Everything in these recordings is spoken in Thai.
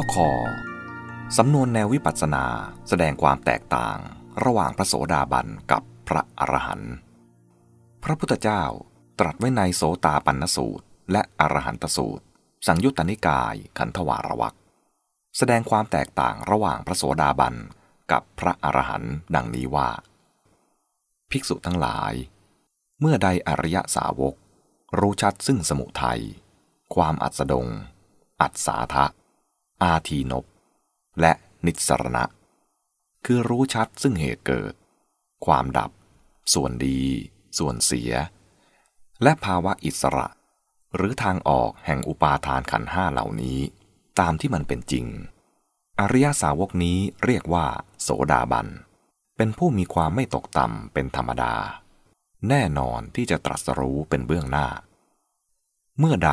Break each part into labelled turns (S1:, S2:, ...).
S1: ข้อคอสำนวนแนววิปัสสนาแสดงความแตกต่างระหว่างพระโสดาบันกับพระอรหันต์ พระพุทธเจ้าตรัสไว้ในโสตาปันนสูตร และอรหันตสูตร สังยุตตนิกายขันธวารวักแสดงความแตกต่างระหว่างพระโสดาบันกับพระอรหันต์ดังนี้ว่า ภิกษุทั้งหลาย เมื่อใดอริยสาวก รู้ชัดซึ่งสมุทัย ความอัศดง อัศาทะ อาทีนบและนิสรณะ คือรู้ชัดซึ่งเหตุเกิด ความดับ ส่วนดี ส่วนเสีย และภาวะอิสระ หรือทางออกแห่งอุปาทานขันห้าเหล่านี้ ตามที่มันเป็นจริง อริยสาวกนี้เรียกว่า โสดาบัน เป็นผู้มีความไม่ตกต่ำเป็นธรรมดา แน่นอนที่จะตรัสรู้เป็นเบื้องหน้า เมื่อใด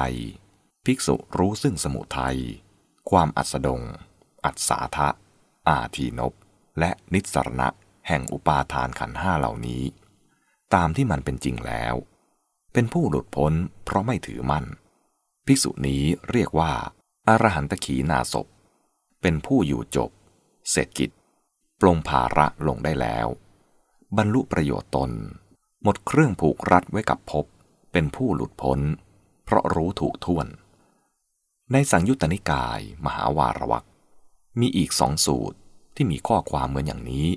S1: ภิกษุรู้ซึ่งสมุทัย ความอัสดง อัศาทะ อาทีนบ และนิสรณะแห่งอุปาทานขันห้าเหล่านี้ ตามที่มันเป็นจริงแล้ว เป็นผู้หลุดพ้นเพราะไม่ถือมั่น ภิกษุนี้เรียกว่าอรหันตขีนาศพเป็นผู้อยู่จบ เสร็จกิจ ปลงภาระลงได้แล้ว บรรลุประโยชน์ตน หมดเครื่องผูกรัดไว้กับภพเป็นผู้หลุดพ้น เพราะรู้ถูกท่วน ในสังยุตตนิกาย มหาวารวักมีอีกสองสูตรที่มีข้อความเหมือนอย่างนี้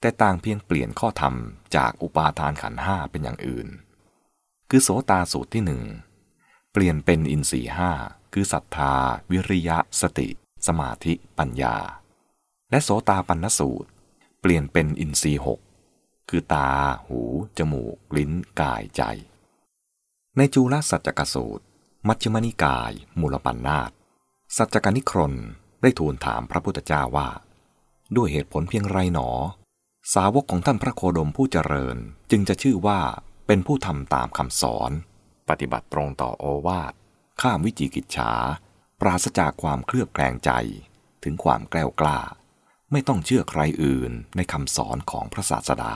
S1: แต่ต่างเพียงเปลี่ยนข้อธรรมจากอุปาทานขันห้าเป็นอย่างอื่น คือโสตาสูตรที่หนึ่งเปลี่ยนเป็นอินทรีห้าคือศรัทธา วิริยะ สติ สมาธิ ปัญญา และโสตาปันนสูตร เปลี่ยนเป็นอินทรีหกคือตา หู จมูก ลิ้น กายใจ ในจูลสัจจกสูตร มัชฌิมนิกาย มูลปัญนาตสัจจกนิครนได้ทูลถามพระพุทธเจ้าว่า ด้วยเหตุผลเพียงไรหนอ สาวกของท่านพระโคดมผู้เจริญจึงจะชื่อว่าเป็นผู้ทำตามคำสอน ปฏิบัติตรงต่อโอวาท ข้ามวิจิกิจฉา ปราศจากความเคลือบแคลงใจ ถึงความแกล้วกล้า ไม่ต้องเชื่อใครอื่นในคำสอนของพระศาสดา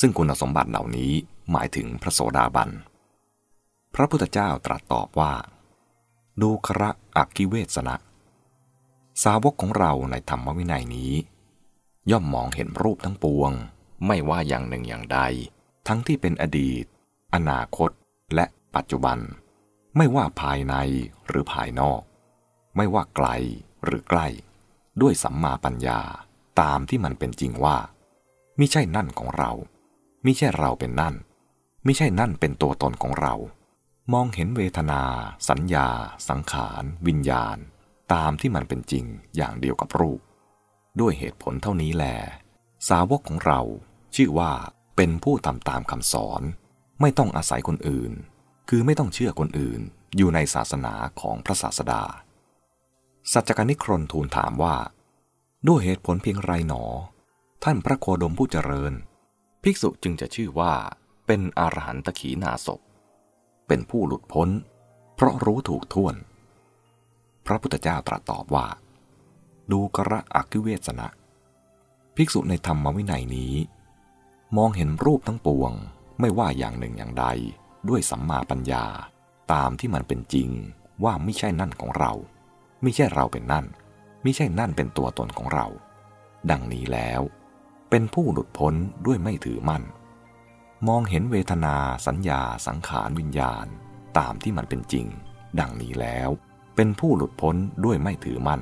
S1: ซึ่งคุณสมบัติเหล่านี้หมายถึงพระโสดาบัน พระพุทธเจ้าตรัสตอบว่า ดูคระอักกิเวสนะ สาวกของเราในธรรมวินัยนี้ ย่อมมองเห็นรูปทั้งปวง ไม่ว่าอย่างหนึ่งอย่างใด ทั้งที่เป็นอดีต อนาคต และปัจจุบัน ไม่ว่าภายในหรือภายนอก ไม่ว่าไกลหรือใกล้ ด้วยสัมมาปัญญาตามที่มันเป็นจริงว่ามิใช่นั่นของเรามิใช่เราเป็นนั่นมิใช่นั่นเป็นตัวตนของเรา มองเห็นเวทนา สัญญา สังขาร วิญญาณ ตามที่มันเป็นจริงอย่างเดียวกับรูป ด้วยเหตุผลเท่านี้แล สาวกของเราชื่อว่าเป็นผู้ทำตามคำสอน ไม่ต้องอาศัยคนอื่น คือไม่ต้องเชื่อคนอื่น อยู่ในศาสนาของพระศาสดา สัจจกนิครนทูลถามว่า ด้วยเหตุผลเพียงไรหนอ ท่านพระโคดมผู้เจริญ ภิกษุจึงจะชื่อว่าเป็นอรหันตขีนาศพ เป็นผู้หลุดพ้น เพราะรู้ถูกท่วน พระพุทธเจ้าตรัสตอบว่า ดูกระอักิเวสนะ ภิกษุในธรรมวินัยนี้ มองเห็นรูปทั้งปวงไม่ว่าอย่างหนึ่งอย่างใด ด้วยสัมมาปัญญาตามที่มันเป็นจริงว่าไม่ใช่นั่นของเรา ไม่ใช่เราเป็นนั่น ไม่ใช่นั่นเป็นตัวตนของเรา ดังนี้แล้ว เป็นผู้หลุดพ้นด้วยไม่ถือมั่น มองเห็นเวทนาสัญญาสังขารวิญญาณ ตามที่มันเป็นจริง ดังนี้แล้ว เป็นผู้หลุดพ้นด้วยไม่ถือมั่น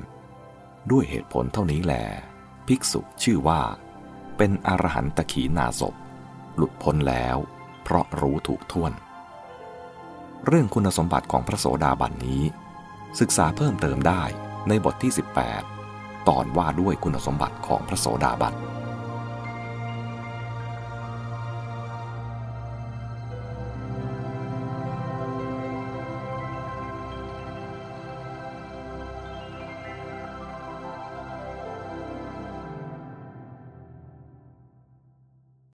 S1: ด้วยเหตุผลเท่านี้แหลภิกษุชื่อว่า เป็นอรหันตขีนาศพหลุดพ้นแล้ว เพราะรู้ถูกท่วน เรื่องคุณสมบัติของพระโสดาบันนี้ ศึกษาเพิ่มเติมได้ในบทที่ 18 ตอนว่าด้วยคุณสมบัติของพระโสดาบัน